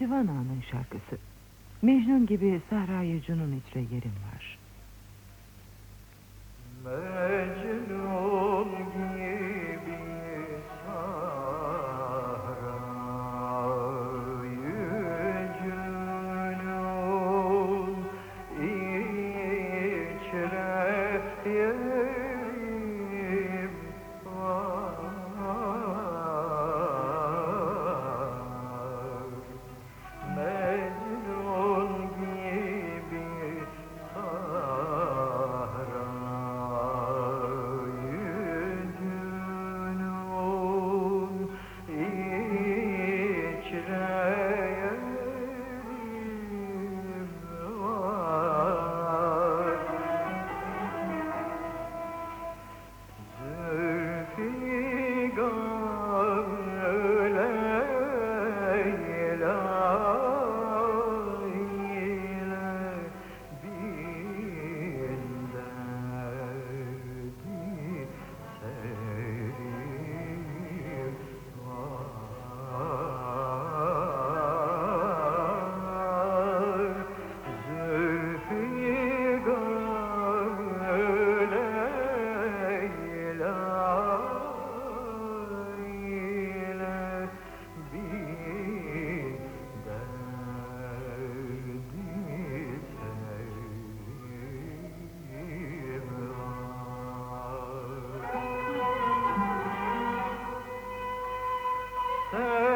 Divan Ağa'nın şarkısı. Mecnun gibi Sahra'yı Cunun içre yerim var. Uh,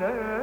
Ne